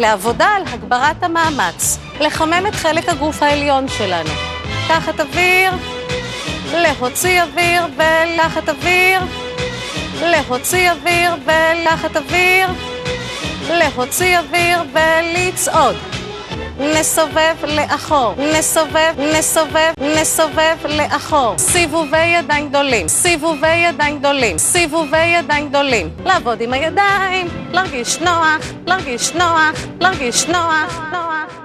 לעבודה על הגברת המאמץ, לחמם את חלק הגוף העליון שלנו. לקחת אוויר, להוציא אוויר ולקחת אוויר, להוציא אוויר ולקחת אוויר, להוציא אוויר ולצעוד. נסובב לאחור, נסובב, נסובב, נסובב לאחור. סיבובי ידיים גדולים, סיבובי ידיים גדולים, סיבובי ידיים גדולים. לעבוד עם הידיים, להרגיש נוח, להרגיש נוח, להרגיש נוח, נוח.